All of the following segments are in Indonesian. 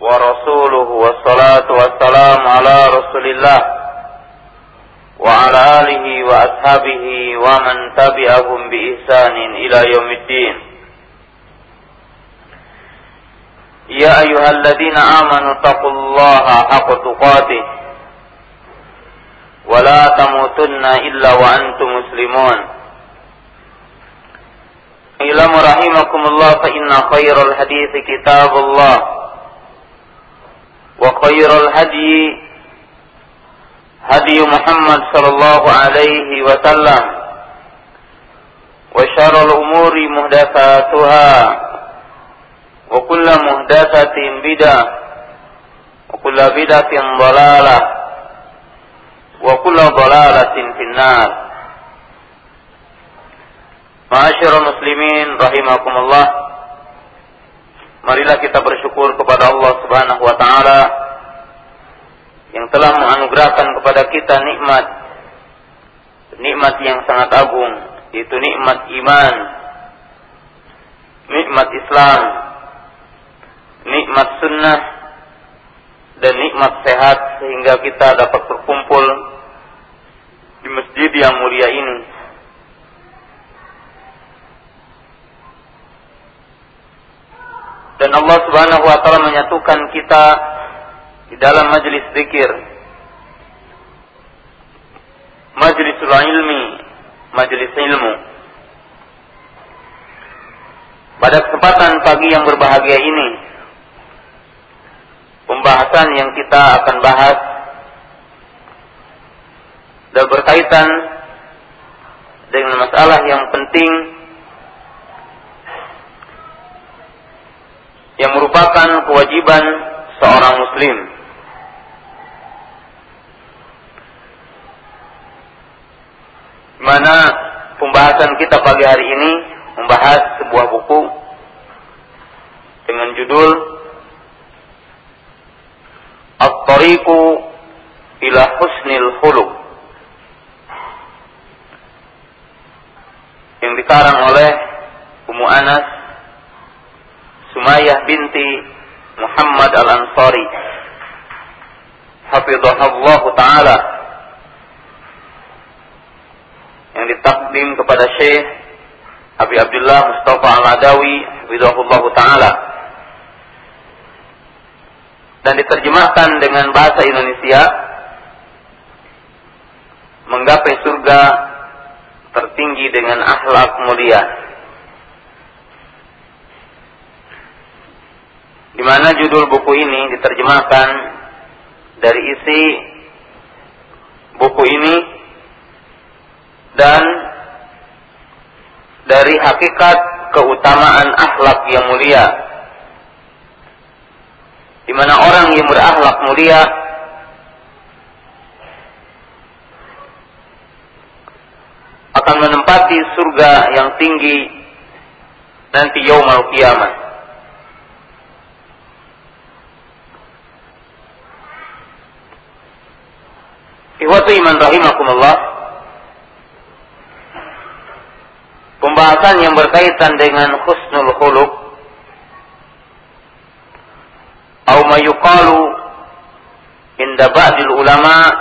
ورسوله والصلاة والسلام على رسول الله وعلى آله وأصحابه ومن تبعهم بإحسان إلى يوم الدين. يا أيها الذين آمنوا اتقوا الله حق تقاته ولا تموتن إلا وأنتم مسلمون. إلى رحمكم الله فإن خير الحديث كتاب الله. وخير الهدي هدي محمد صلى الله عليه وسلم وشر الأمور مهدفاتها وكل مهدفة بدعة وكل بدعة ضلالة وكل ضلالة في النار Ma'asyiral muslimin rahimakumullah. Marilah kita bersyukur kepada Allah Subhanahu wa taala yang telah menganugerahkan kepada kita nikmat nikmat yang sangat agung yaitu nikmat iman, nikmat Islam, nikmat sunnah dan nikmat sehat sehingga kita dapat berkumpul di masjid yang mulia ini dan Allah Subhanahu wa taala menyatukan kita di dalam majelis zikir. Majelis ilmi majelis ilmu. Pada kesempatan pagi yang berbahagia ini pembahasan yang kita akan bahas dan berkaitan dengan masalah yang penting yang merupakan kewajiban seorang muslim. Mana pembahasan kita pagi hari ini membahas sebuah buku dengan judul At-Tariqu ila Husnil Khuluq yang dikarang oleh Ummu Anas Sumayyah binti Muhammad Al-Ansari. Hafizahullah Ta'ala. Yang ditakdim kepada Syekh Abi Abdullah Mustafa Al-Adawi Hafizahullah Ta'ala. Dan diterjemahkan dengan bahasa Indonesia menggapai surga tertinggi dengan akhlak mulia. Di mana judul buku ini diterjemahkan dari isi buku ini dan dari hakikat keutamaan akhlak yang mulia. Di mana orang yang berakhlak mulia akan menempati surga yang tinggi nanti yaumul kiamat Ikhwatu iman rahimakumullah. Pembahasan yang berkaitan dengan husnul khuluq atau ma yuqalu inda ba'dil ulama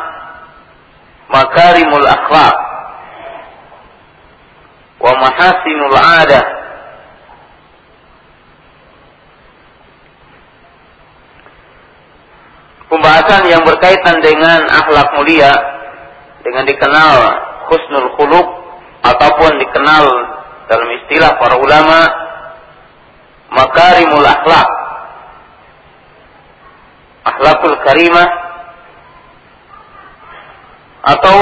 makarimul akhlaq wa mahasinul adah pembahasan yang berkaitan dengan akhlak mulia dengan dikenal husnul khuluq ataupun dikenal dalam istilah para ulama makarimul akhlak. Akhlakul karimah atau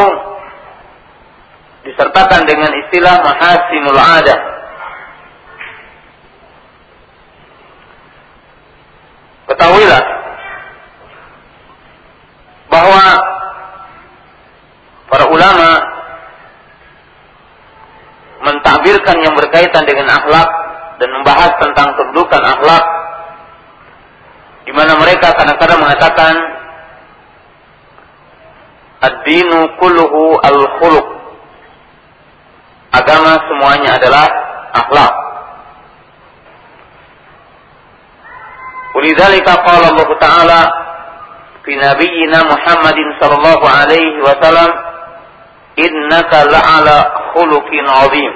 disertakan dengan istilah mahasinul adah. Ketahuilah bahwa para ulama mentakbirkan yang berkaitan dengan akhlak dan membahas tentang kedudukan akhlak di mana mereka kadang-kadang mengatakan ad-dinu kulluhu al-khuluq. Agama semuanya adalah akhlak. Ulidhalika qala Allah Ta'ala في نبينا محمد صلى الله عليه وسلم إنك لعلى خلق عظيم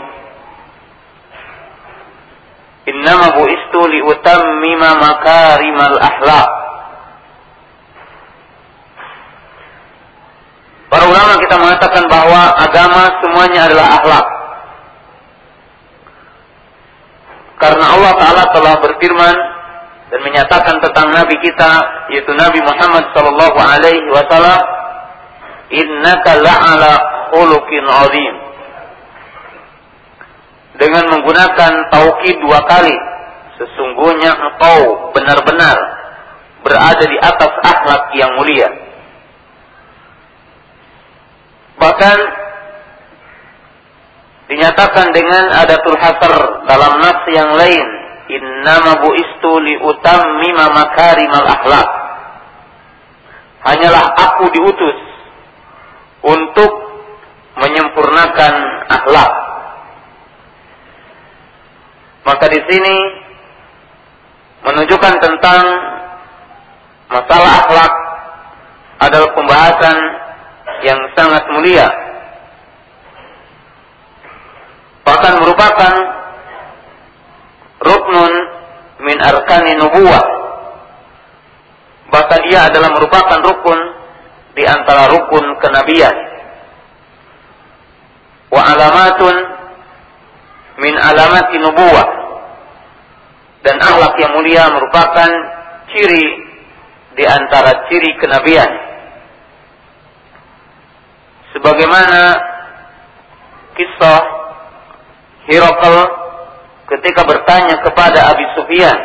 إنما بعثت لأتمم مكارم الأخلاق Para ulama kita mengatakan bahwa agama semuanya adalah akhlak. Karena Allah Ta'ala telah berfirman dan menyatakan tentang Nabi kita yaitu Nabi Muhammad Sallallahu Alaihi Wasallam, Innaka la'ala khuluqin azim. Dengan menggunakan taukid dua kali, sesungguhnya engkau benar-benar berada di atas akhlak yang mulia. Bahkan dinyatakan dengan adatul hasr dalam nas yang lain innama buistu li utammima makarimal akhlak hanyalah aku diutus untuk menyempurnakan akhlak maka di sini menunjukkan tentang masalah akhlak adalah pembahasan yang sangat mulia. Bahkan merupakan min arkani. Bahkan ia adalah merupakan rukun di antara rukun kenabian. Wa alamatun min alamati nubuwah. Dan akhlak yang mulia merupakan ciri di antara ciri kenabian sebagaimana kisah Hirakal ketika bertanya kepada Abi Sufyan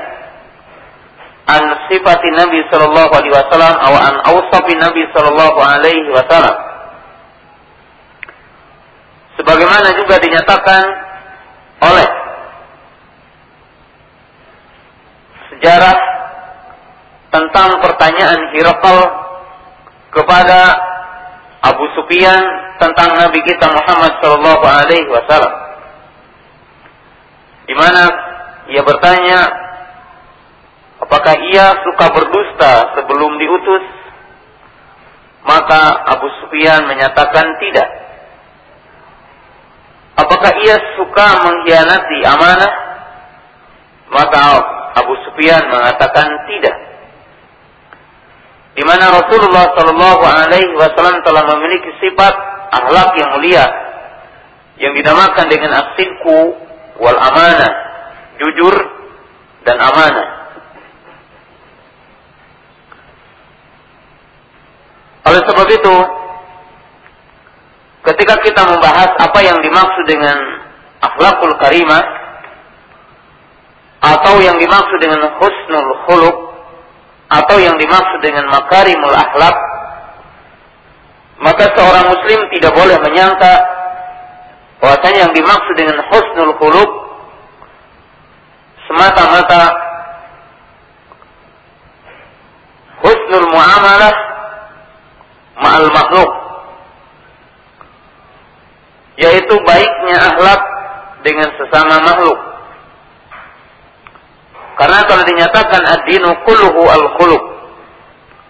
an sifati Nabi sallallahu alaihi wasallam atau an awsafi Nabi sallallahu alaihi wasallam sebagaimana juga dinyatakan oleh sejarah tentang pertanyaan Hirakal kepada Abu Sufyan tentang Nabi kita Muhammad Shallallahu Alaihi Wasallam. Di mana ia bertanya, apakah ia suka berdusta sebelum diutus? Maka Abu Sufyan menyatakan tidak. Apakah ia suka mengkhianati amanah? Maka Abu Sufyan mengatakan tidak di mana Rasulullah Shallallahu Alaihi Wasallam telah memiliki sifat akhlak yang mulia yang dinamakan dengan asidku wal amanah, jujur dan amanah. Oleh sebab itu, ketika kita membahas apa yang dimaksud dengan akhlakul karimah atau yang dimaksud dengan husnul khuluq atau yang dimaksud dengan makarimul akhlak maka seorang muslim tidak boleh menyangka bahwasanya yang dimaksud dengan husnul khuluq semata-mata husnul muamalah ma'al makhluk yaitu baiknya akhlak dengan sesama makhluk karena kalau dinyatakan ad-dinu kulluhu al-khuluq.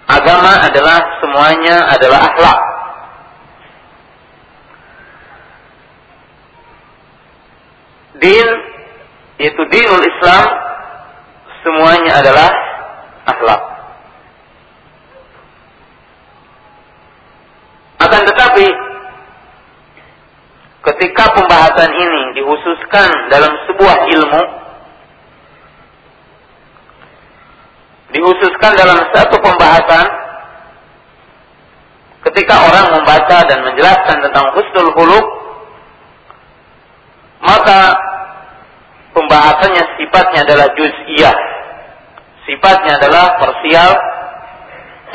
Agama adalah semuanya adalah akhlak. Din itu dinul Islam semuanya adalah akhlak. Akan tetapi ketika pembahasan ini dihususkan dalam sebuah ilmu dihususkan dalam satu pembahasan ketika orang membaca dan menjelaskan tentang husnul khuluq maka pembahasannya sifatnya adalah juz'iyah sifatnya adalah parsial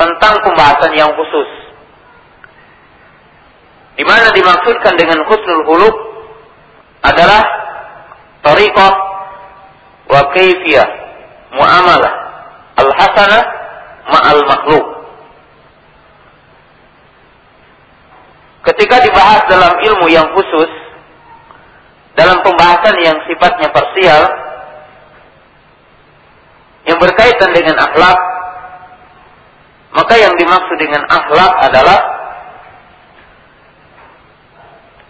tentang pembahasan yang khusus di mana dimaksudkan dengan husnul khuluq adalah tariqah wa kaifiyah muamalah al-hasanah ma'al makhluk. Ketika dibahas dalam ilmu yang khusus, dalam pembahasan yang sifatnya parsial, yang berkaitan dengan akhlak, maka yang dimaksud dengan akhlak adalah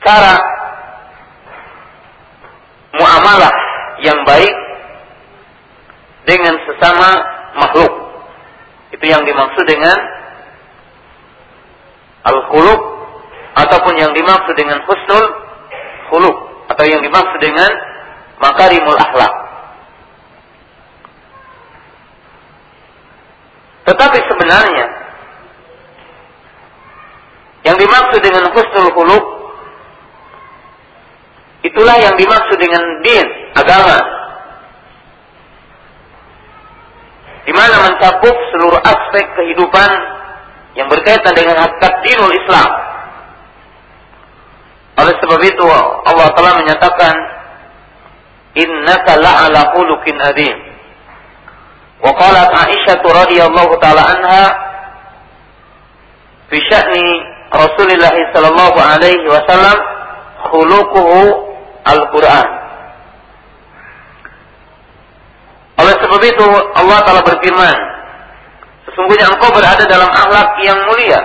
cara muamalah yang baik dengan sesama makhluk. Itu yang dimaksud dengan al-khuluq ataupun yang dimaksud dengan husnul khuluq atau yang dimaksud dengan makarimul akhlak. Tetapi sebenarnya yang dimaksud dengan husnul khuluq itulah yang dimaksud dengan din, agama. Di mana mencakup seluruh aspek kehidupan yang berkaitan dengan hakikat dinul Islam. Oleh sebab itu Allah telah menyatakan innaka la'ala khuluqin adzim. Wa qalat Aisyah radhiyallahu taala anha fi sya'ni Rasulullah sallallahu alaihi wasallam khuluquhu al-Qur'an. Oleh sebab itu Allah telah berfirman Sesungguhnya engkau berada dalam akhlak yang mulia,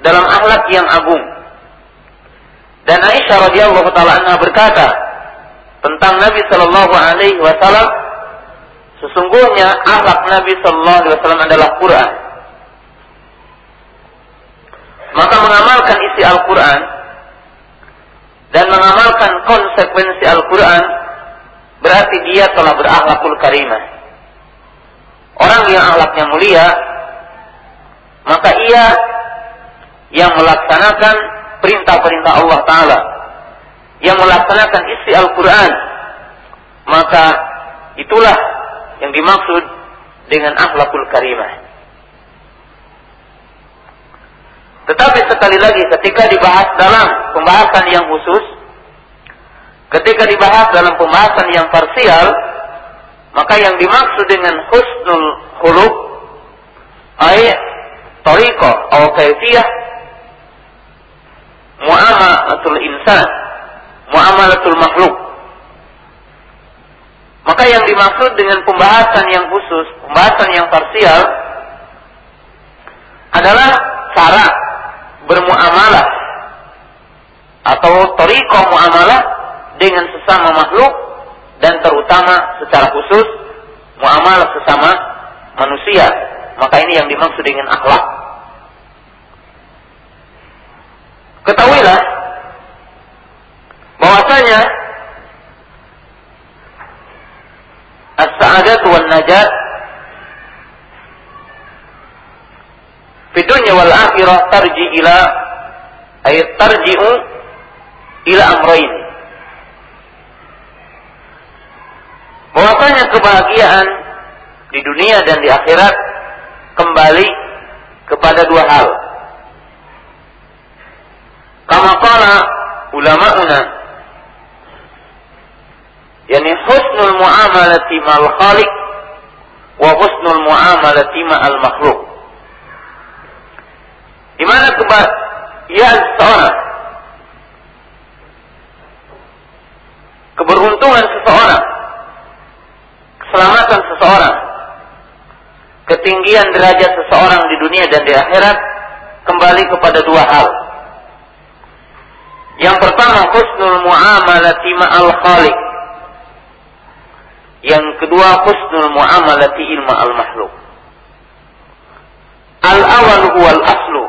dalam akhlak yang agung. Dan Aisyah radhiyallahu taala anha berkata tentang Nabi sallallahu alaihi wasallam, sesungguhnya akhlak Nabi sallallahu alaihi wasallam adalah Quran. Maka mengamalkan isi Al-Quran dan mengamalkan konsekuensi Al-Quran berarti dia telah berakhlakul karimah orang yang akhlaknya mulia, maka ia yang melaksanakan perintah-perintah Allah Ta'ala, yang melaksanakan isi Al-Quran, maka itulah yang dimaksud dengan akhlakul karimah. Tetapi sekali lagi ketika dibahas dalam pembahasan yang khusus, ketika dibahas dalam pembahasan yang parsial, maka yang dimaksud dengan husnul khuluq ay tariqa atau kaifiyah muamalatul insan, muamalatul makhluk. Maka yang dimaksud dengan pembahasan yang khusus, pembahasan yang parsial adalah cara bermuamalah atau tariqah muamalah dengan sesama makhluk dan terutama secara khusus muamalah sesama manusia. Maka ini yang dimaksud dengan akhlak. Ketahuilah bahwasanya as-sa'adat wan najat fi dunya wal akhirah tarji ila ay tarji'u ila amrayn bahwasanya kebahagiaan di dunia dan di akhirat kembali kepada dua hal. Kama qala ulama'una yani husnul muamalati mal khaliq wa husnul muamalati ma'al makhluk. Di mana kebahagiaan seseorang keberuntungan seseorang keselamatan seseorang, ketinggian derajat seseorang di dunia dan di akhirat kembali kepada dua hal. Yang pertama husnul muamalati ma'al khaliq. Yang kedua husnul muamalati ilma al makhluk. Al awal huwal aslu,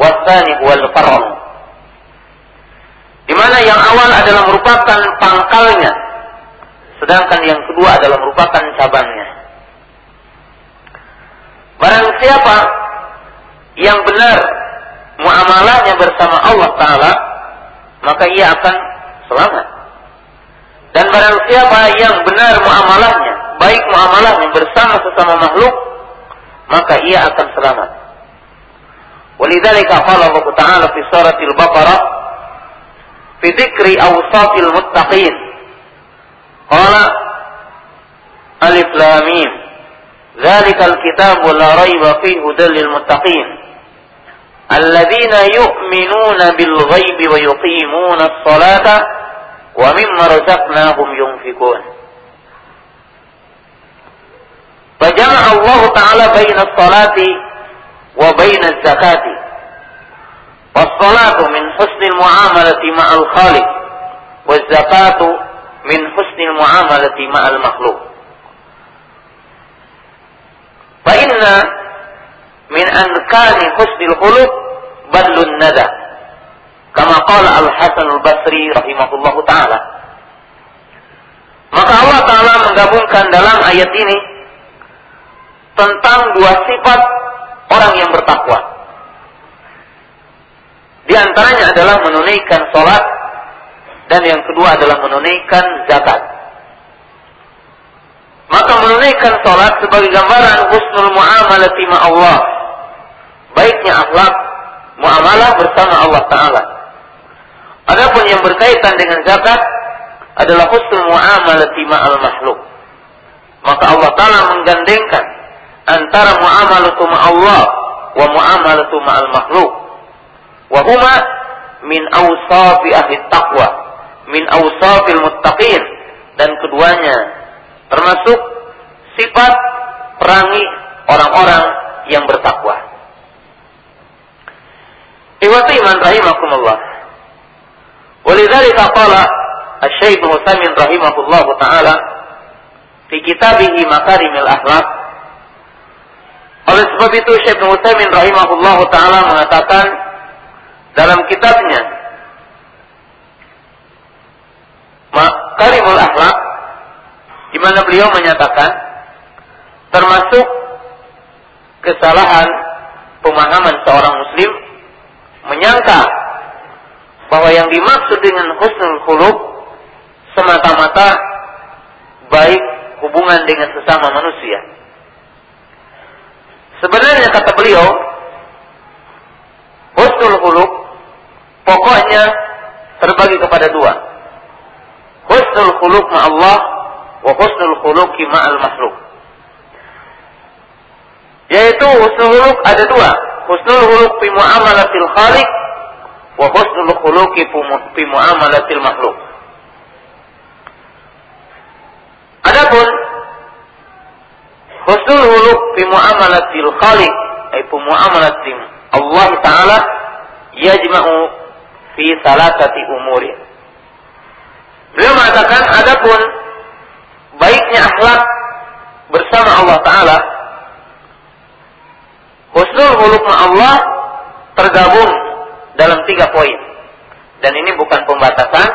wasani huwal far'un. Di mana yang awal adalah merupakan pangkalnya Sedangkan yang kedua adalah merupakan cabangnya. Barang siapa yang benar muamalahnya bersama Allah Ta'ala, maka ia akan selamat. Dan barang siapa yang benar muamalahnya, baik muamalahnya bersama sesama makhluk, maka ia akan selamat. Walidzalika qala Allah Ta'ala fi suratil Baqarah fi dzikri awsatil muttaqin Qala Alif Lam Mim. Dzalikal kitabu la raiba fihi hudal lil muttaqin. Alladzina yu'minuna bil ghaibi wa yuqimuna as-salata wa mimma razaqnahum yunfikun. Fajama Allah Ta'ala baina salati wa baina zakati. Was-salatu min husnil muamalati ma'al khaliq. Was-zakatu min husnil muamalati ma'al makhluk. Fa badlun nada. Kama qala Al-Hasan Al-Basri rahimahullahu taala. Maka Allah taala menggabungkan dalam ayat ini tentang dua sifat orang yang bertakwa. Di antaranya adalah menunaikan sholat dan yang kedua adalah menunaikan zakat. Maka menunaikan sholat sebagai gambaran husnul muamalati ma Allah. Baiknya akhlak muamalah bersama Allah Ta'ala. Adapun yang berkaitan dengan zakat adalah husnul muamalati ma al makhluk. Maka Allah Ta'ala menggandengkan antara muamalatu ma Allah wa muamalatu ma al makhluk. Wa huma min awsafi ahli taqwa, min awsafil muttaqin dan keduanya termasuk sifat perangi orang-orang yang bertakwa. Iwati iman rahimakumullah. Walidzalika qala Asy-Syaikh Muhammad rahimahullah taala fi kitabih Makarimil Akhlaq oleh sebab itu Syekh Muhammad rahimahullah taala mengatakan dalam kitabnya Makarimul Akhlaq di mana beliau menyatakan termasuk kesalahan pemahaman seorang muslim menyangka bahwa yang dimaksud dengan husnul khuluq semata-mata baik hubungan dengan sesama manusia. Sebenarnya kata beliau, husnul khuluq pokoknya terbagi kepada dua. Husnul khuluq ma Allah wa husnul khuluqi ma'al makhluk. Yaitu husnul khuluq ada dua. Husnul khuluq fi muamalatil khaliq wa husnul khuluqi fi muamalatil makhluk. Adapun husnul khuluq fi muamalatil khaliq ay fi muamalatil Allah taala yajma'u fi salatati umurin. Beliau mengatakan adapun baiknya akhlak bersama Allah taala husnul khuluq Allah tergabung dalam tiga poin. Dan ini bukan pembatasan,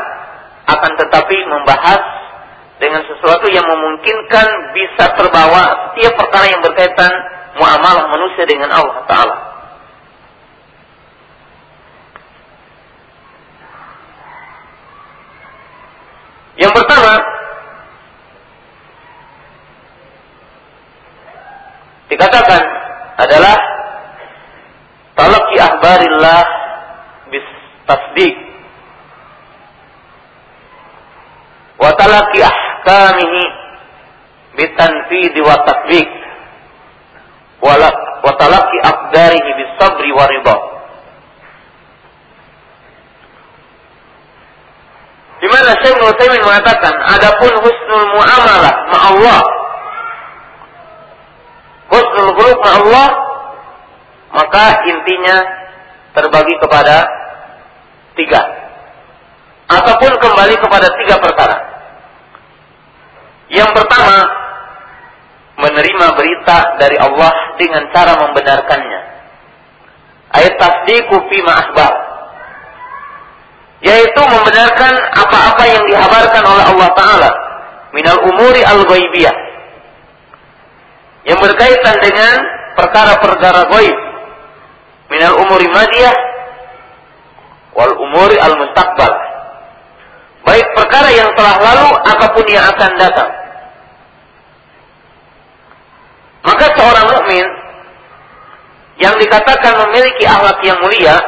akan tetapi membahas dengan sesuatu yang memungkinkan bisa terbawa setiap perkara yang berkaitan muamalah manusia dengan Allah Ta'ala. Yang pertama, dikatakan adalah talaki ahbarillah bis tasdik wa talaki ahkamihi bitanfidi wa tatbik wa talaki aqdarihi bis sabri wa ridha. Di mana Syekh Utsaimin mengatakan adapun husnul muamalah ma Allah husnul khuluq ma Allah maka intinya terbagi kepada tiga. Ataupun kembali kepada tiga perkara. Yang pertama menerima berita dari Allah dengan cara membenarkannya. Ayat tasdiqu fi ma'asbah yaitu membenarkan apa-apa yang dihabarkan oleh Allah Ta'ala minal umuri al-ghaibiyah. Yang berkaitan dengan perkara-perkara gaib minal umuri madiyah wal umuri al mustaqbal baik perkara yang telah lalu ataupun yang akan datang. Maka seorang mukmin yang dikatakan memiliki akhlak yang mulia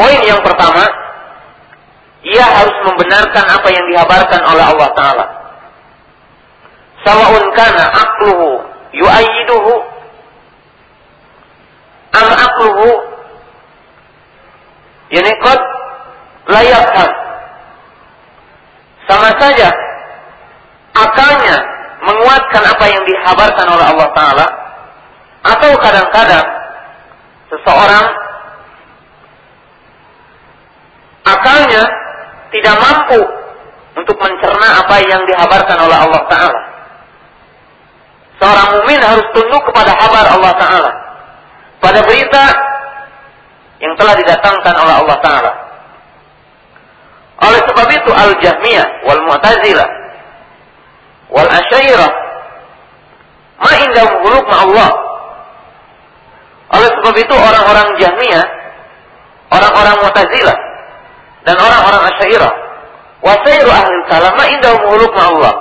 poin yang pertama ia harus membenarkan apa yang dihabarkan oleh Allah taala. Sawa'un kana aqluhu yu'ayyiduhu am aqluhu yani layakkan sama saja akalnya menguatkan apa yang dihabarkan oleh Allah Ta'ala atau kadang-kadang seseorang akalnya tidak mampu untuk mencerna apa yang dihabarkan oleh Allah Ta'ala. Seorang mukmin harus tunduk kepada kabar Allah Ta'ala. Pada berita yang telah didatangkan oleh Allah Ta'ala. Oleh sebab itu Al-Jahmiyah wal Mu'tazilah wal Asyairah ma indahum huluk ma Allah. Oleh sebab itu orang-orang Jahmiyah, orang-orang Mu'tazilah dan orang-orang Asyairah wasairu ahli kalam ma indahum huluk ma Allah.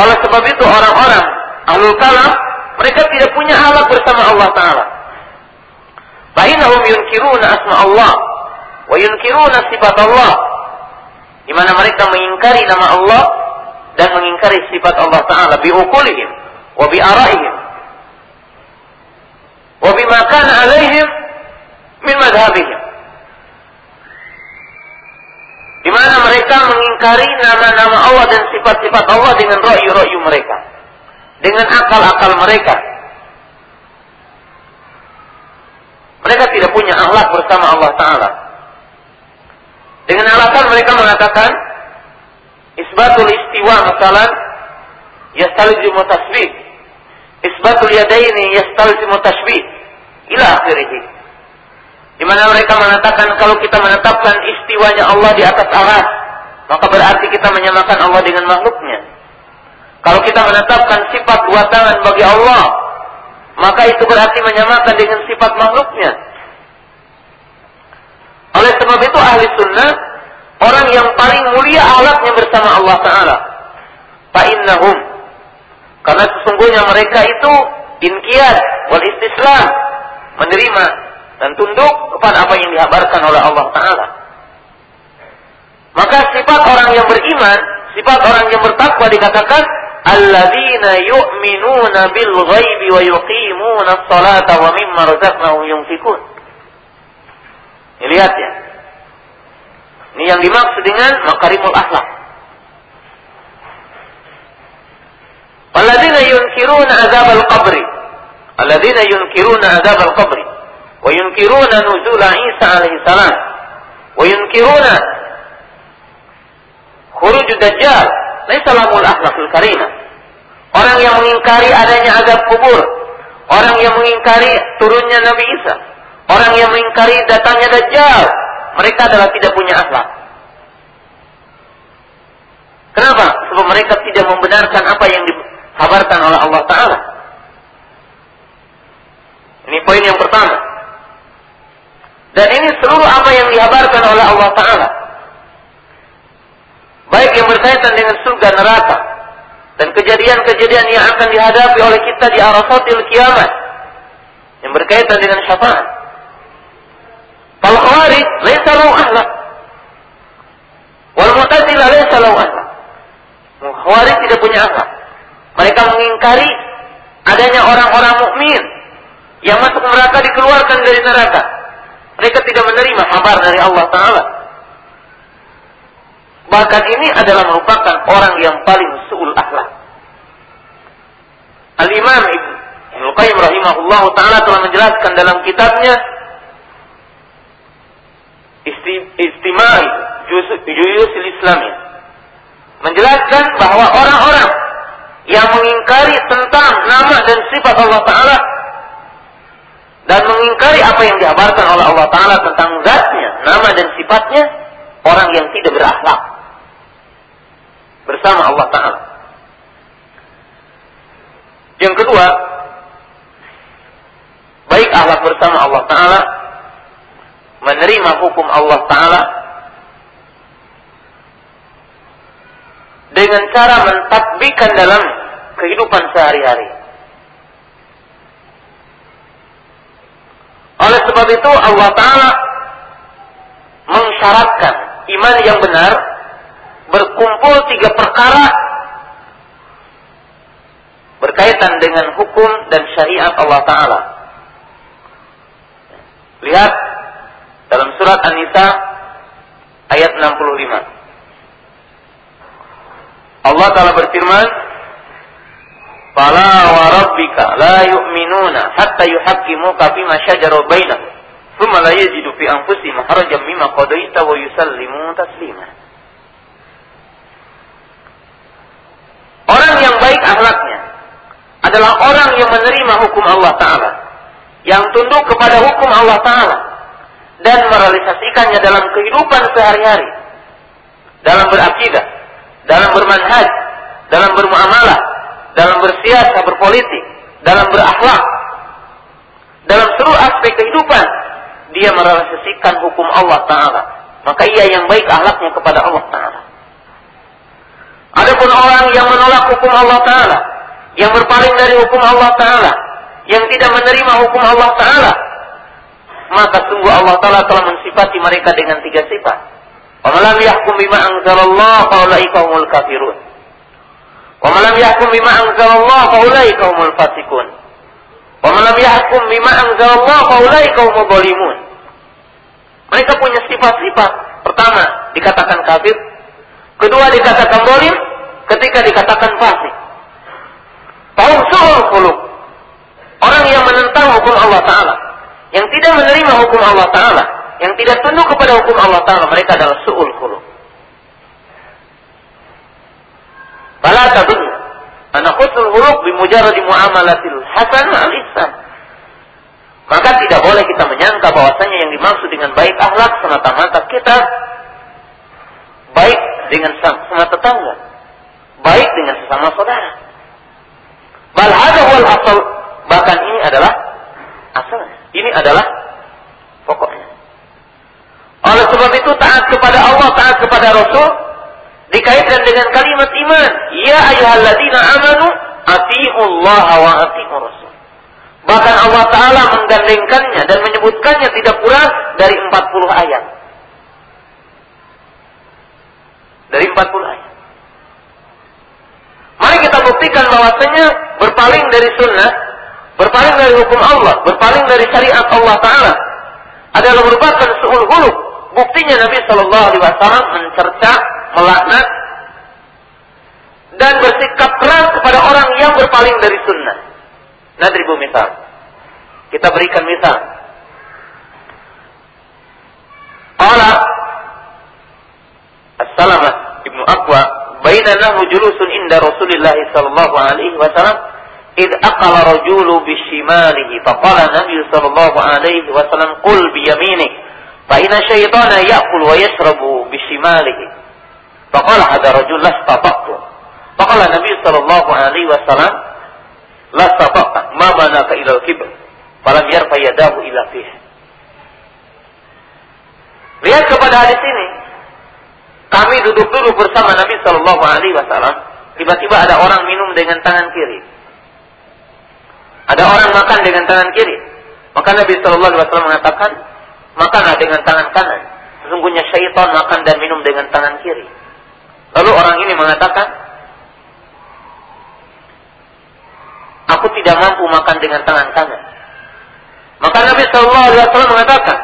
Oleh sebab itu orang-orang ahlul kalam mereka tidak punya alat bersama Allah Ta'ala. Bainahum yunkiruna asma Allah wa yunkiruna sifat Allah di mana mereka mengingkari nama Allah dan mengingkari sifat Allah taala bi uqulihim wa bi araihim wa bima kana alaihim min madhhabihim di mana mereka mengingkari nama-nama Allah dan sifat-sifat Allah dengan royu-royu mereka dengan akal-akal mereka mereka tidak punya akhlak bersama Allah Ta'ala dengan alasan mereka mengatakan isbatul istiwa masalan yastalzimu tasbih. Isbatul yadaini yastalzimu tashbih. Ila akhirih. Di mana mereka mengatakan kalau kita menetapkan istiwanya Allah di atas aras, maka berarti kita menyamakan Allah dengan makhluknya. Kalau kita menetapkan sifat dua tangan bagi Allah, maka itu berarti menyamakan dengan sifat makhluknya. Oleh sebab itu ahli sunnah orang yang paling mulia alatnya bersama Allah Taala. Fa'innahum karena sesungguhnya mereka itu inqiyad wal istislam menerima dan tunduk kepada apa yang dihabarkan oleh Allah Taala. Maka sifat orang yang beriman, sifat orang yang bertakwa dikatakan ghaibi wa yuqimuna as-salata wa mimma razaqnahum yunfikun. Lihat ya. Ini yang dimaksud dengan makarimul akhlak. Alladzina yunkiruna azab al-qabri. Alladzina yunkiruna azab al-qabri. Wa yunkiruna nuzula Isa alaihi salam. Wa yunkiruna khuruj dajjal. Laisa lahul akhlakul karimah. Orang yang mengingkari adanya azab kubur. Orang yang mengingkari turunnya Nabi Isa Orang yang mengingkari datangnya Dajjal, mereka adalah tidak punya akhlak. Kenapa? Sebab mereka tidak membenarkan apa yang dikabarkan oleh Allah Ta'ala. Ini poin yang pertama. Dan ini seluruh apa yang dihabarkan oleh Allah Ta'ala. Baik yang berkaitan dengan surga neraka. Dan kejadian-kejadian yang akan dihadapi oleh kita di Arafatil Kiamat. Yang berkaitan dengan syafaat. Kalau khawarij, laisa lahu ahlak. Wal mu'tazilah laisa lahu ahlak. Khawarij tidak punya akhlak. Mereka mengingkari adanya orang-orang mukmin yang masuk neraka dikeluarkan dari neraka. Mereka tidak menerima kabar dari Allah Taala. Bahkan ini adalah merupakan orang yang paling suul akhlak. Al-Imam Ibnu Qayyim rahimahullah taala telah menjelaskan dalam kitabnya istimai juyusil Islami menjelaskan bahwa orang-orang yang mengingkari tentang nama dan sifat Allah Ta'ala dan mengingkari apa yang diabarkan oleh Allah Ta'ala tentang zatnya, nama dan sifatnya orang yang tidak berakhlak bersama Allah Ta'ala yang kedua baik akhlak bersama Allah Ta'ala menerima hukum Allah Ta'ala dengan cara mentatbikan dalam kehidupan sehari-hari. Oleh sebab itu Allah Ta'ala mensyaratkan iman yang benar berkumpul tiga perkara berkaitan dengan hukum dan syariat Allah Ta'ala. Lihat dalam surat An-Nisa ayat 65. Allah Ta'ala berfirman, Fala wa rabbika la yu'minuna hatta yuhaqqimuka fima shajara bainahum. Thumma la yajidu fi anfusihim harajan mimma qadaita wa yusallimu taslima. Orang yang baik akhlaknya adalah orang yang menerima hukum Allah Ta'ala. Yang tunduk kepada hukum Allah Ta'ala. Dan merealisasikannya dalam kehidupan sehari-hari. Dalam berakidah. Dalam bermanhaj. Dalam bermuamalah dalam bersiasa, berpolitik, dalam berakhlak, dalam seluruh aspek kehidupan, dia merealisasikan hukum Allah Ta'ala. Maka ia yang baik akhlaknya kepada Allah Ta'ala. Adapun orang yang menolak hukum Allah Ta'ala, yang berpaling dari hukum Allah Ta'ala, yang tidak menerima hukum Allah Ta'ala, maka sungguh Allah Ta'ala telah mensifati mereka dengan tiga sifat. Wa malam yahkum bima anzalallah faulaika humul kafirun. Wa man lam yahkum bima anzalallah fa ulaika humul fasiqun. Wa man lam yahkum bima anzalallah fa ulaika humul zalimun. Mereka punya sifat-sifat. Pertama, dikatakan kafir. Kedua, dikatakan zalim. Ketika dikatakan fasik. Tahu khuluq. Orang yang menentang hukum Allah Ta'ala. Yang tidak menerima hukum Allah Ta'ala. Yang tidak tunduk kepada hukum Allah Ta'ala. Mereka adalah su'ul khuluq. Fala tadunnu anna husnul khuluq bimujarrad muamalatil hasan ihsan. Maka tidak boleh kita menyangka bahwasanya yang dimaksud dengan baik akhlak semata-mata kita baik dengan sama tetangga, baik dengan sesama saudara. Bal wal asal. Bahkan ini adalah asalnya. Ini adalah pokoknya. Oleh sebab itu taat kepada Allah, taat kepada Rasul dikaitkan dengan kalimat iman. Ya ayyuhalladzina amanu atiullah wa atiur rasul. Bahkan Allah Ta'ala menggandengkannya dan menyebutkannya tidak kurang dari 40 ayat. Dari 40 ayat. Mari kita buktikan bahwasanya berpaling dari sunnah, berpaling dari hukum Allah, berpaling dari syariat Allah Ta'ala adalah merupakan su'ul huluk. Buktinya Nabi Shallallahu Alaihi Wasallam mencerca melaknat dan bersikap keras kepada orang yang berpaling dari sunnah. Nadribu misal. Kita berikan misal. Allah As-Salamah Ibnu Aqwa bainana julusun inda Rasulillah sallallahu alaihi wasallam id aqala rajulu bishimalihi faqala Nabi sallallahu alaihi wasallam qul bi yaminik fa inna syaitana ya'kul wa yashrabu bishimalihi Faqala ada rajul lastata'tu. Faqala Nabi sallallahu alaihi wasallam lastata'ta ma manaka ila al-kibr. Falam yarfa yadahu ila fih. Lihat kepada hadis ini. Kami duduk-duduk bersama Nabi sallallahu alaihi wasallam. Tiba-tiba ada orang minum dengan tangan kiri. Ada orang makan dengan tangan kiri. Maka Nabi sallallahu alaihi wasallam mengatakan, makanlah dengan tangan kanan. Sesungguhnya syaitan makan dan minum dengan tangan kiri. Lalu orang ini mengatakan, aku tidak mampu makan dengan tangan kanan. Maka Nabi Shallallahu Alaihi Wasallam mengatakan,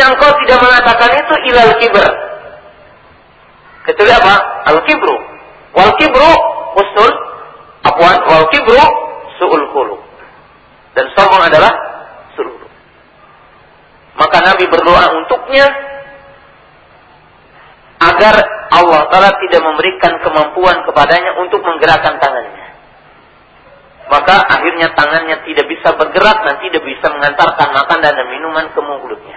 sesungguhnya engkau tidak mengatakan itu ilal kibr. Kecuali apa? Al kibru. Wal kibru usul. Apaan? Wal kibru su'ul kulu. Dan sombong adalah seluruh. Maka Nabi berdoa untuknya agar Allah Ta'ala tidak memberikan kemampuan kepadanya untuk menggerakkan tangannya. Maka akhirnya tangannya tidak bisa bergerak dan tidak bisa mengantarkan makanan dan minuman ke mulutnya.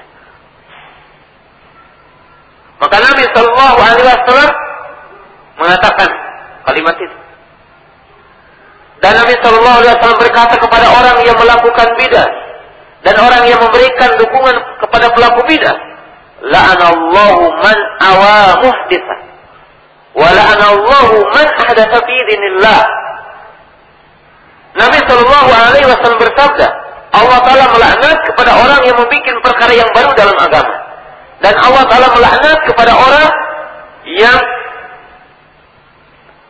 Maka Nabi Shallallahu Alaihi Wasallam mengatakan kalimat itu. Dan Nabi Shallallahu Alaihi Wasallam berkata kepada orang yang melakukan bidah dan orang yang memberikan dukungan kepada pelaku bidah, la'anallahu man awa muhditha wa la'anallahu man ahdatha fi dinillah Nabi Shallallahu Alaihi Wasallam bersabda, Allah Taala melaknat kepada orang yang membuat perkara yang baru dalam agama, dan Allah Taala melaknat kepada orang yang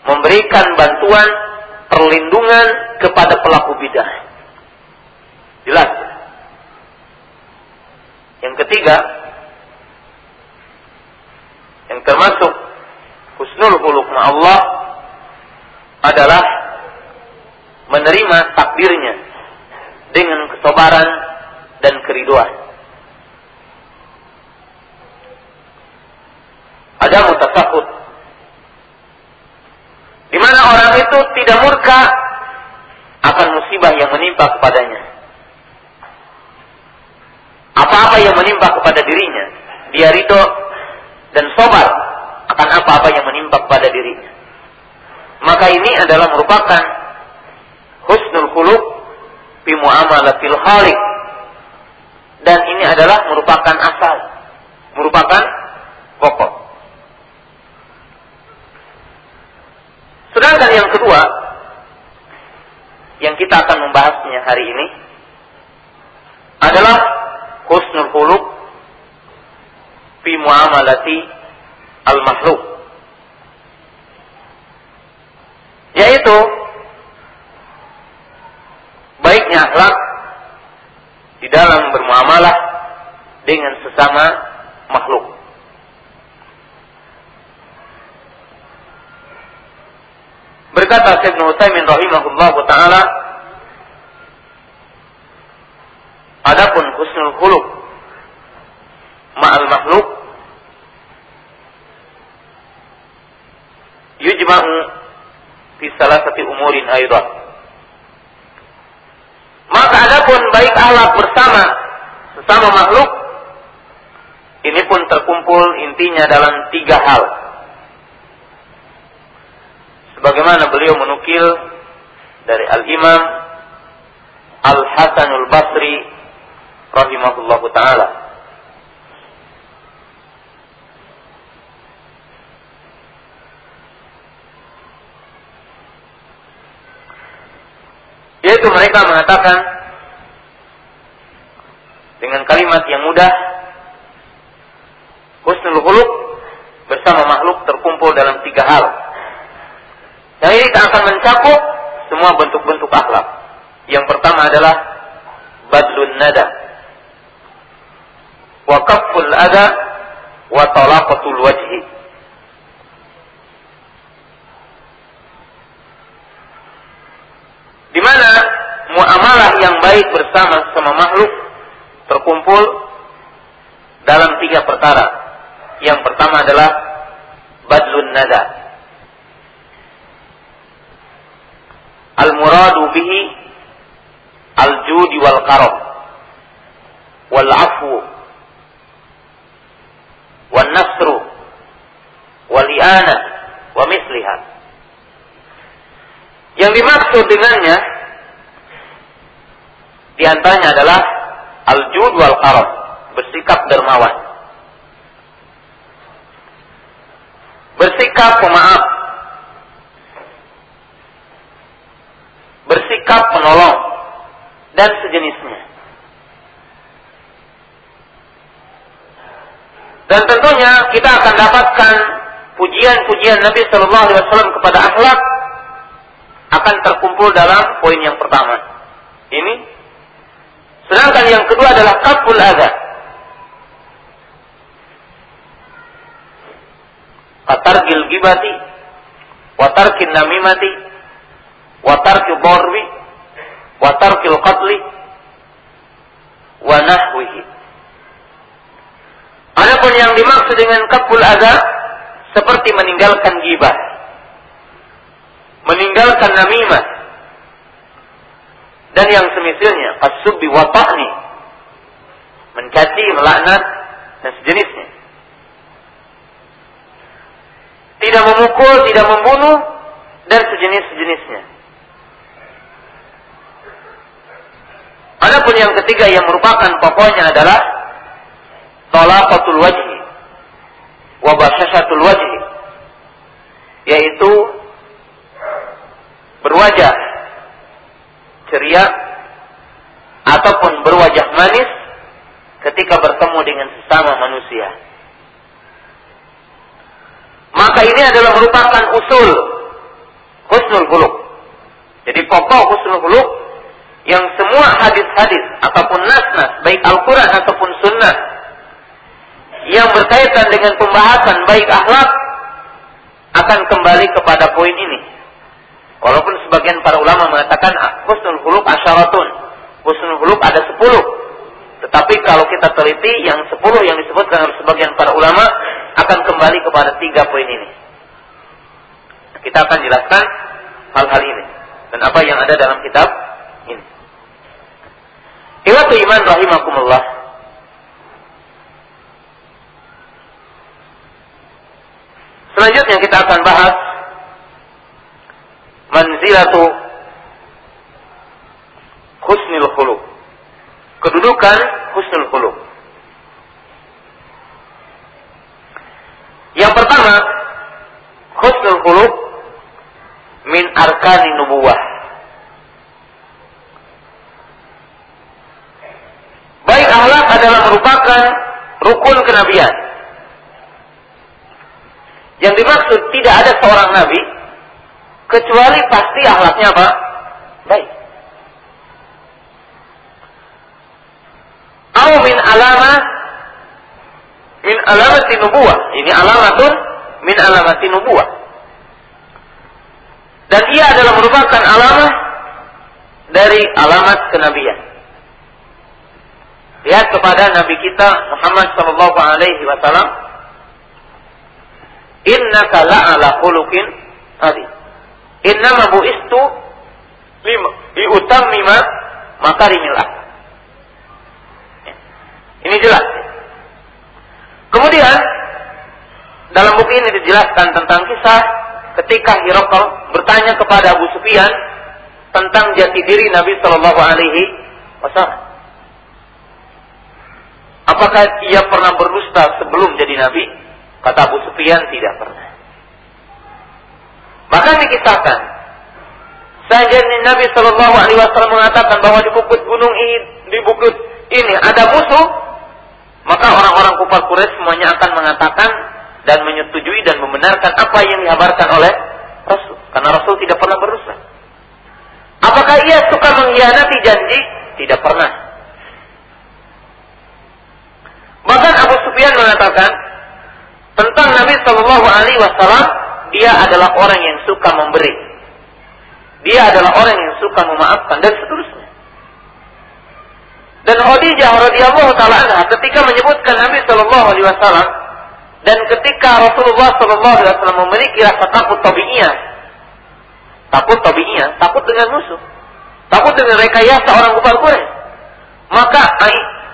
memberikan bantuan perlindungan kepada pelaku bidah. Jelas. Yang ketiga, yang termasuk husnul khuluq Allah adalah menerima takdirnya dengan kesabaran dan keriduan. Ada mutasahud. Di mana orang itu tidak murka akan musibah yang menimpa kepadanya. Apa-apa yang menimpa kepada dirinya, dia ridho dan sobar akan apa-apa yang menimpa kepada dirinya. Maka ini adalah merupakan husnul khuluq fi muamalatil khaliq. Dan ini adalah merupakan asal, merupakan pokok. Sedangkan yang kedua, yang kita akan membahasnya hari ini adalah husnul khuluq fi muamalati al-makhluk. Yaitu baiknya akhlak di dalam bermuamalah dengan sesama makhluk. Berkata Syekh Nu'taimin rahimahullah ta'ala Adapun husnul khuluq ma'al makhluk yujma'u fi salasati umurin aidan. Maka adapun baik akhlak bersama sesama makhluk ini pun terkumpul intinya dalam tiga hal. Sebagaimana beliau menukil dari Al-Imam Al-Hasanul Basri rahimahullahu taala Yaitu mereka mengatakan dengan kalimat yang mudah husnul khuluq bersama makhluk terkumpul dalam tiga hal. Ini akan mencakup semua bentuk-bentuk akhlak. Yang pertama adalah badlun nada wa kafful ada wa talaqatul wajhi. di mana muamalah yang baik bersama sama makhluk terkumpul dalam tiga perkara. Yang pertama adalah badlun nada. Al-muradu bihi al-judi wal karam wal afu wal nasru wal i'ana wa misliha. Yang dimaksud dengannya di antaranya adalah al-jud wal karam, bersikap dermawan. Bersikap pemaaf. Bersikap penolong dan sejenisnya. Dan tentunya kita akan dapatkan pujian-pujian Nabi Shallallahu Alaihi Wasallam kepada akhlak akan terkumpul dalam poin yang pertama. Ini. Sedangkan yang kedua adalah kaful adha. Katargil gibati, watarkin namimati, watarkil borwi, watarkil qatli, wa. Adapun yang dimaksud dengan kaful adha seperti meninggalkan gibah meninggalkan namimah dan yang semisalnya asubbi wa ta'ni mencaci, melaknat dan sejenisnya. Tidak memukul, tidak membunuh dan sejenis-sejenisnya. Adapun yang ketiga yang merupakan pokoknya adalah talaqatul wajhi wa basyashatul wajhi yaitu berwajah ceria ataupun berwajah manis ketika bertemu dengan sesama manusia. Maka ini adalah merupakan usul husnul khuluq. Jadi pokok husnul khuluq yang semua hadis-hadis ataupun nas-nas baik Al-Qur'an ataupun sunnah yang berkaitan dengan pembahasan baik akhlak akan kembali kepada poin ini Walaupun sebagian para ulama mengatakan ah, husnul huluk asyaratun. Husnul huluk ada sepuluh. Tetapi kalau kita teliti yang sepuluh yang disebutkan oleh sebagian para ulama akan kembali kepada tiga poin ini. Kita akan jelaskan hal-hal ini dan apa yang ada dalam kitab. Iwatu iman rahimakumullah. Selanjutnya kita akan bahas manzilatu husnul khuluq. Kedudukan husnul khuluq. Yang pertama, husnul khuluq min arkani nubuwah. Baik akhlak adalah merupakan rukun kenabian. Yang dimaksud tidak ada seorang nabi kecuali pasti akhlaknya apa? Baik. Au min alama min alamati nubuwah. Ini alamatun min alamati nubuwah. Dan ia adalah merupakan alamat dari alamat kenabian. Lihat kepada Nabi kita Muhammad sallallahu alaihi wasallam. Innaka la'ala khuluqin adzim. Innama bu'istu liutammima makarimil akhlak. Ini jelas. Kemudian dalam buku ini dijelaskan tentang kisah ketika Hirokal bertanya kepada Abu Sufyan tentang jati diri Nabi Shallallahu Alaihi Wasallam. Apakah ia pernah berdusta sebelum jadi Nabi? Kata Abu Sufyan tidak pernah. Bahkan dikisahkan saja Nabi Shallallahu Alaihi Wasallam mengatakan bahwa di bukit gunung ini, di bukit ini ada musuh, maka orang-orang kufar Quraisy semuanya akan mengatakan dan menyetujui dan membenarkan apa yang dihabarkan oleh Rasul. Karena Rasul tidak pernah berusaha. Apakah ia suka mengkhianati janji? Tidak pernah. Bahkan Abu Sufyan mengatakan tentang Nabi Shallallahu Alaihi Wasallam, dia adalah orang yang suka memberi. Dia adalah orang yang suka memaafkan dan seterusnya. Dan Khadijah radhiyallahu taala ketika menyebutkan Nabi sallallahu alaihi wasallam dan ketika Rasulullah sallallahu alaihi wasallam memiliki rasa takut tabi'iyah. Takut tabi'iyah, takut dengan musuh. Takut dengan rekayasa orang kufar Quraisy. Maka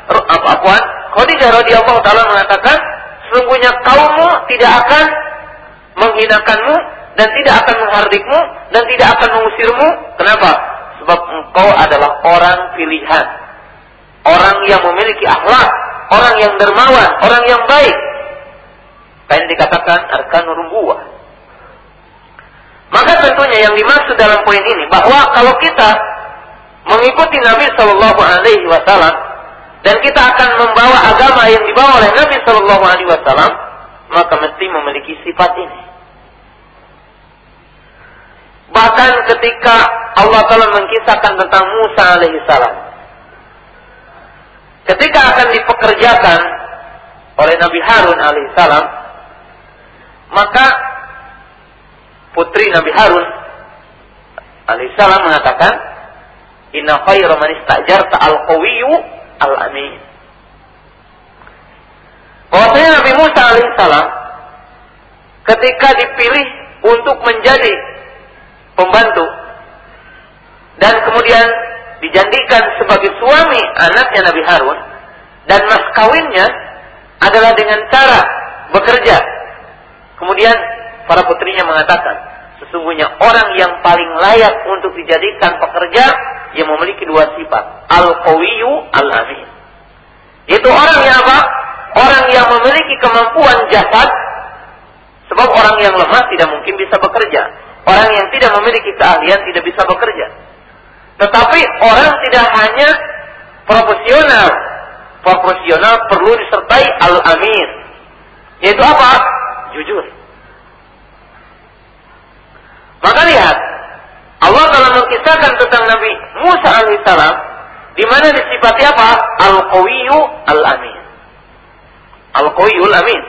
apa apaan? Khadijah radhiyallahu taala mengatakan, sesungguhnya kaummu tidak akan menghinakanmu dan tidak akan menghardikmu dan tidak akan mengusirmu. Kenapa? Sebab engkau adalah orang pilihan orang yang memiliki akhlak, orang yang dermawan, orang yang baik. Kain dikatakan arkan nubuwah. Maka tentunya yang dimaksud dalam poin ini bahwa kalau kita mengikuti Nabi Shallallahu Alaihi Wasallam dan kita akan membawa agama yang dibawa oleh Nabi Shallallahu Alaihi Wasallam, maka mesti memiliki sifat ini. Bahkan ketika Allah Taala mengkisahkan tentang Musa alaihissalam, ketika akan dipekerjakan oleh Nabi Harun alaihissalam, maka putri Nabi Harun alaihissalam mengatakan, Inna khairu man al-amin. Bahwasanya Nabi Musa alaihissalam ketika dipilih untuk menjadi pembantu dan kemudian dijanjikan sebagai suami anaknya Nabi Harun dan mas kawinnya adalah dengan cara bekerja. Kemudian para putrinya mengatakan, sesungguhnya orang yang paling layak untuk dijadikan pekerja yang memiliki dua sifat, al-qawiyu al-amin. Itu orang yang apa? Orang yang memiliki kemampuan jasad sebab orang yang lemah tidak mungkin bisa bekerja. Orang yang tidak memiliki keahlian tidak bisa bekerja. Tetapi orang tidak hanya profesional. Profesional perlu disertai al-amin. Yaitu apa? Jujur. Maka lihat, Mengkisahkan tentang Nabi Musa alaihissalam di mana disifati apa? Al-Qawiyyu Al-Amin. Al-Qawiyyu Al-Amin.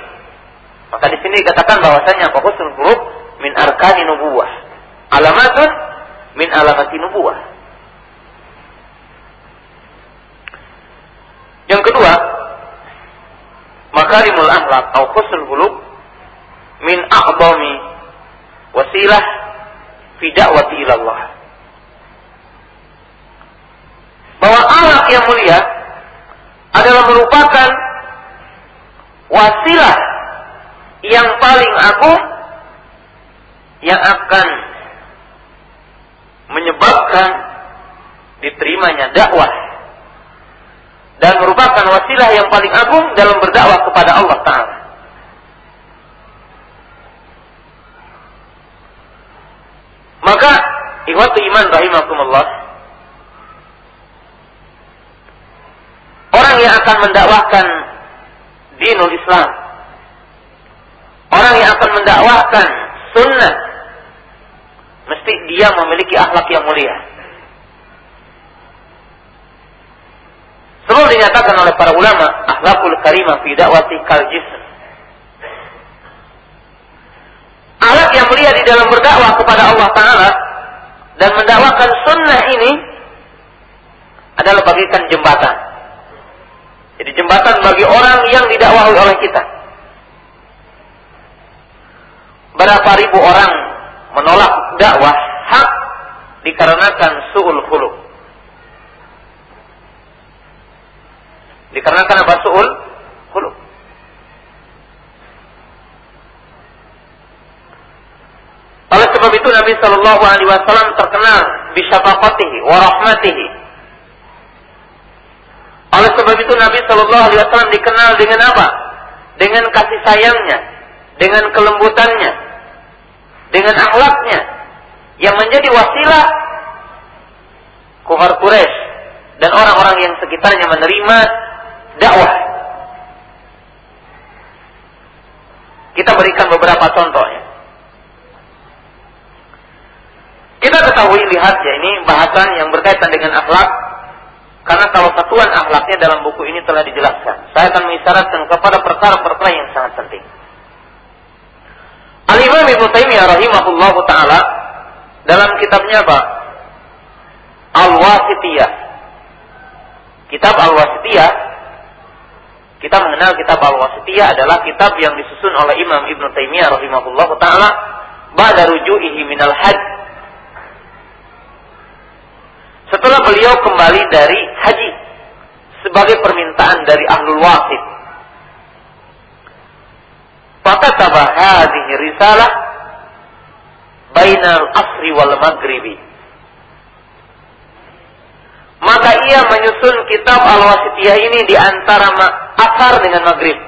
Maka di sini dikatakan bahwasanya husnul min arkani nubuwah. Alamatun min alamati nubuwah. Yang kedua, makarimul akhlak atau husnul khuluq min a'zami wasilah fi da'wati ila Allah. Bahwa akhlak yang mulia adalah merupakan wasilah yang paling agung yang akan menyebabkan diterimanya dakwah dan merupakan wasilah yang paling agung dalam berdakwah kepada Allah Ta'ala. Maka, ikhwatu iman rahimakumullah, orang yang akan mendakwahkan dinul Islam, orang yang akan mendakwahkan sunnah, mesti dia memiliki akhlak yang mulia. Selalu dinyatakan oleh para ulama, akhlakul karimah fi dakwati kal jism. Akhlak yang mulia di dalam berdakwah kepada Allah Ta'ala dan mendakwakan sunnah ini adalah bagikan jembatan. Jadi jembatan bagi orang yang didakwahi oleh kita. Berapa ribu orang menolak dakwah hak dikarenakan su'ul khuluq. Dikarenakan apa su'ul khuluq. Oleh sebab itu Nabi Shallallahu Alaihi Wasallam terkenal bisyafaqatihi wa rahmatihi. Oleh sebab itu Nabi Shallallahu Alaihi Wasallam dikenal dengan apa? Dengan kasih sayangnya, dengan kelembutannya, dengan akhlaknya yang menjadi wasilah kufar Quraisy dan orang-orang yang sekitarnya menerima dakwah. Kita berikan beberapa contohnya. Kita ketahui lihat ya ini bahasan yang berkaitan dengan akhlak karena kalau satuan akhlaknya dalam buku ini telah dijelaskan. Saya akan mengisyaratkan kepada perkara-perkara yang sangat penting. Al-Imam Ibnu Taimiyah rahimahullah taala dalam kitabnya apa? Al-Wasitiyah. Kitab Al-Wasitiyah kita mengenal kitab Al-Wasitiyah adalah kitab yang disusun oleh Imam Ibnu Taimiyah rahimahullah taala ba'da ruju'ihi minal hajj. Setelah beliau kembali dari sebagai permintaan dari ahlul wasit. Fakataba hadih risalah bainal asri wal maghribi. Maka ia menyusun kitab Al-Wasitiyah ini di antara asar dengan maghrib.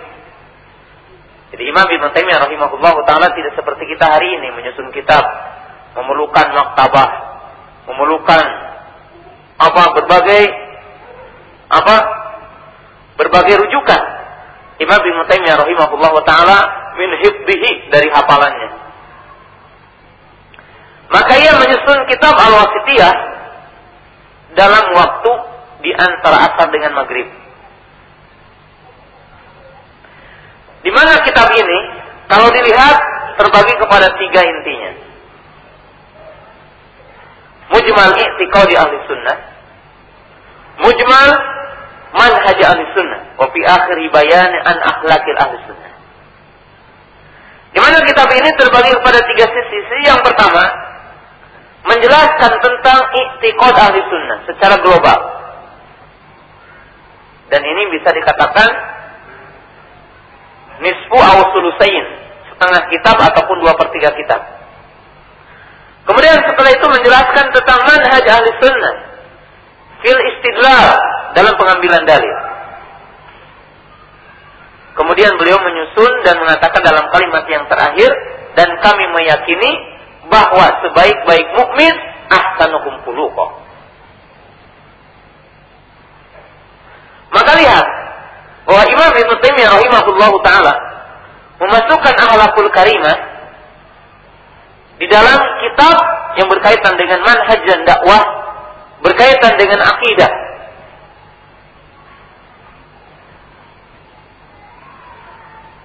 Jadi Imam Ibn Taimiyah rahimahullah ta'ala tidak seperti kita hari ini menyusun kitab. Memerlukan maktabah. Memerlukan apa berbagai apa berbagai rujukan. Imam Ibn Taimiyah rahimahullah taala min hibbihi dari hafalannya. Maka ia menyusun kitab Al-Wasitiyah dalam waktu di antara asar dengan maghrib. Di mana kitab ini, kalau dilihat terbagi kepada tiga intinya. Mujmal i'tiqadi ahli sunnah. Mujmal manhaj ahli sunnah. Wa fi akhir bayan an akhlakil ahli sunnah. Di mana kitab ini terbagi kepada tiga sisi. Sisi yang pertama, menjelaskan tentang iktikad ahli sunnah secara global. Dan ini bisa dikatakan nisfu awsulusain, setengah kitab ataupun dua per tiga kitab. Kemudian setelah itu menjelaskan tentang manhaj ahli sunnah fil istidlal dalam pengambilan dalil. Kemudian beliau menyusun dan mengatakan dalam kalimat yang terakhir dan kami meyakini bahwa sebaik-baik mukmin ahsanuhum khuluqa. Maka lihat bahwa Imam Ibnu Taimiyah rahimahullahu taala memasukkan akhlakul karimah di dalam kitab yang berkaitan dengan manhaj dan dakwah, berkaitan dengan akidah,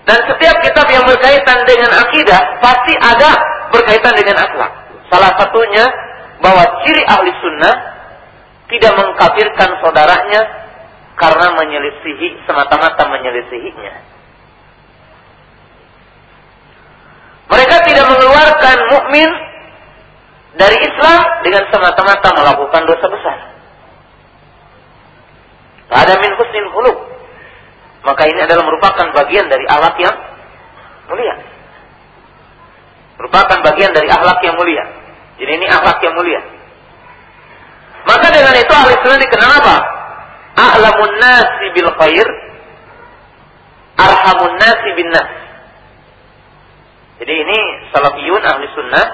Dan setiap kitab yang berkaitan dengan akidah pasti ada berkaitan dengan akhlak. Salah satunya bahwa ciri ahli sunnah tidak mengkafirkan saudaranya karena menyelisihi semata-mata menyelisihinya. Mereka tidak mengeluarkan mukmin dari Islam dengan semata-mata melakukan dosa besar. Ada min husnil. Maka ini adalah merupakan bagian dari akhlak yang mulia. Merupakan bagian dari akhlak yang mulia. Jadi ini akhlak yang mulia. Maka dengan itu ahli sunnah dikenal apa? A'lamun nasi bil khair, arhamun nasi bin nas. Jadi ini salafiyun ahli sunnah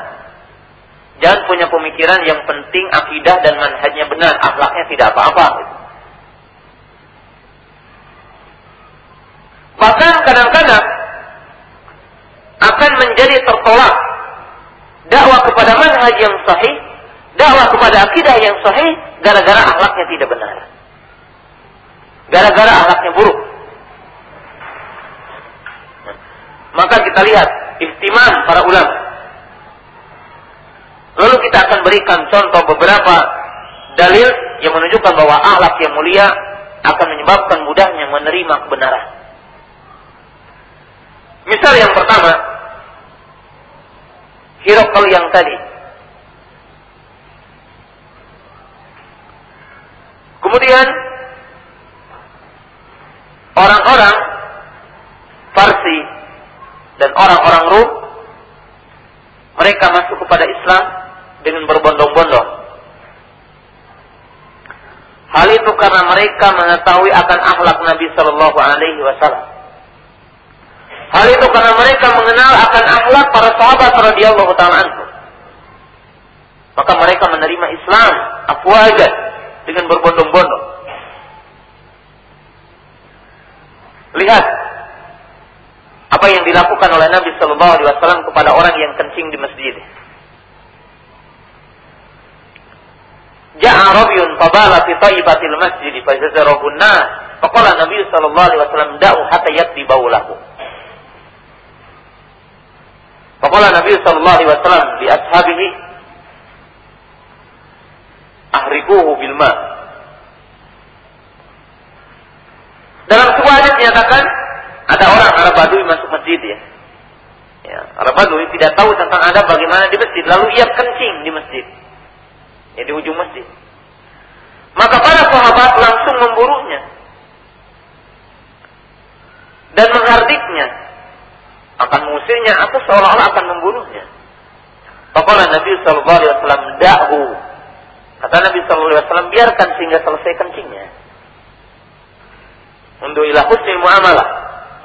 jangan punya pemikiran yang penting akidah dan manhajnya benar, akhlaknya tidak apa-apa. Bahkan kadang-kadang akan menjadi tertolak dakwah kepada manhaj yang sahih, dakwah kepada akidah yang sahih gara-gara akhlaknya tidak benar. Gara-gara akhlaknya buruk. Maka kita lihat ihtimam para ulama. Lalu kita akan berikan contoh beberapa dalil yang menunjukkan bahwa akhlak yang mulia akan menyebabkan mudahnya menerima kebenaran. Misal yang pertama, Hirokal yang tadi. Kemudian orang-orang Farsi dan orang-orang Rum mereka masuk kepada Islam dengan berbondong-bondong. Hal itu karena mereka mengetahui akan akhlak Nabi Shallallahu Alaihi Wasallam. Hal itu karena mereka mengenal akan akhlak para sahabat radhiyallahu taala. Maka mereka menerima Islam afwajan dengan berbondong-bondong. Lihat apa yang dilakukan oleh Nabi Shallallahu Alaihi Wasallam kepada orang yang kencing di masjid. Ja'a Rabiun fabala fi tayyibatil masjid fa jazarahu an-nas. Faqala Nabi sallallahu alaihi wasallam da'u hatta yakdi baulahu. Faqala Nabi sallallahu alaihi wasallam di ashabihi ahrikuhu bil ma. Dalam sebuah hadis dinyatakan ada orang Arab Badui masuk masjid ya. ya Arab Badui tidak tahu tentang ada bagaimana di masjid, lalu ia kencing di masjid. Ya di ujung masjid. Maka para sahabat langsung memburunya dan menghardiknya akan mengusirnya atau seolah-olah akan membunuhnya. Faqala Nabi sallallahu alaihi wasallam da'hu. Kata Nabi sallallahu alaihi wasallam biarkan sehingga selesai kencingnya. Untuk ilah husnul muamalah.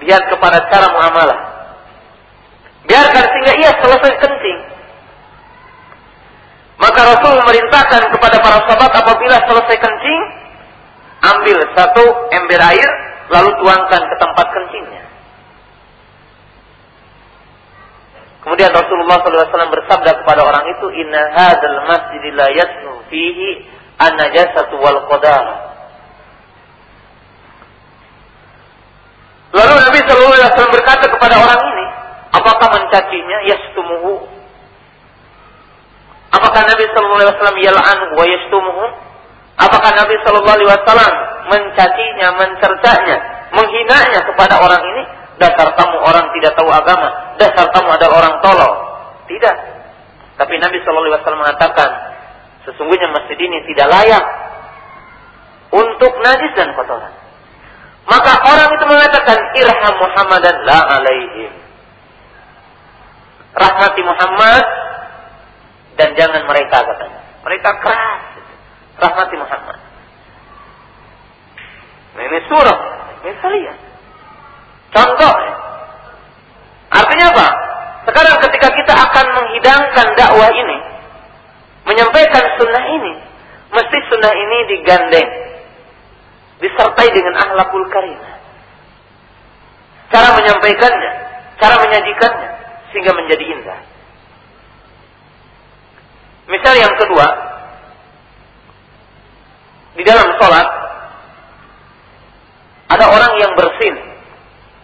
Lihat kepada cara muamalah. Biarkan sehingga ia selesai kencing. Maka Rasul memerintahkan kepada para sahabat apabila selesai kencing, ambil satu ember air, lalu tuangkan ke tempat kencingnya. Kemudian Rasulullah SAW bersabda kepada orang itu, Inna hadal masjid yasnu fihi an-najasatu wal qadar. Lalu Nabi SAW berkata kepada orang ini, apakah mencacinya? Yastumuhu. Apakah Nabi SAW yal'an wa yastumuhu? Apakah Nabi SAW mencacinya, mencercanya, menghinanya kepada orang ini? Dasar kamu orang tidak tahu agama, dasar kamu adalah orang tolol. Tidak. Tapi Nabi Shallallahu Alaihi Wasallam mengatakan, sesungguhnya masjid ini tidak layak untuk najis dan kotoran. Maka orang itu mengatakan, irham Muhammad dan la alaihim. Rahmati Muhammad dan jangan mereka katanya. Mereka keras. Rahmati Muhammad. Nah, ini surah. Ini kalian. Contoh. Artinya apa? Sekarang ketika kita akan menghidangkan dakwah ini, menyampaikan sunnah ini, mesti sunnah ini digandeng, disertai dengan ahlakul karimah. Cara menyampaikannya, cara menyajikannya, sehingga menjadi indah. Misal yang kedua, di dalam sholat, ada orang yang bersin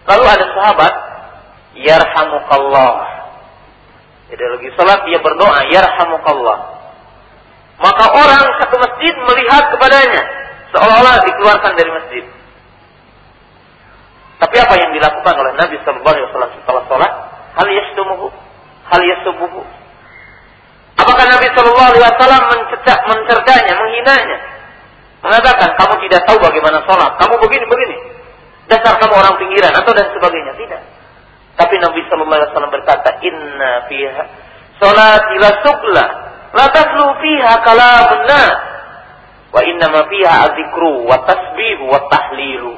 Lalu ada sahabat, Yarhamukallah. Lagi salat dia berdoa, Yarhamukallah. maka orang satu masjid melihat kepadanya seolah-olah dikeluarkan dari masjid. Tapi apa yang dilakukan oleh Nabi Sallallahu Alaihi Wasallam setelah sholat? Hal yasdumuhu, hal yasubuhu. Apakah Nabi Sallallahu Alaihi Wasallam mencecak, mencerdanya, menghinanya, mengatakan kamu tidak tahu bagaimana sholat, kamu begini begini, dasar kamu orang pinggiran atau dan sebagainya? Tidak. Tapi Nabi Sallallahu Alaihi Wasallam berkata, Inna fiha sholat ila sukla, la taslu fiha wa inna ma fiha azikru wa tasbihu wa tahlilu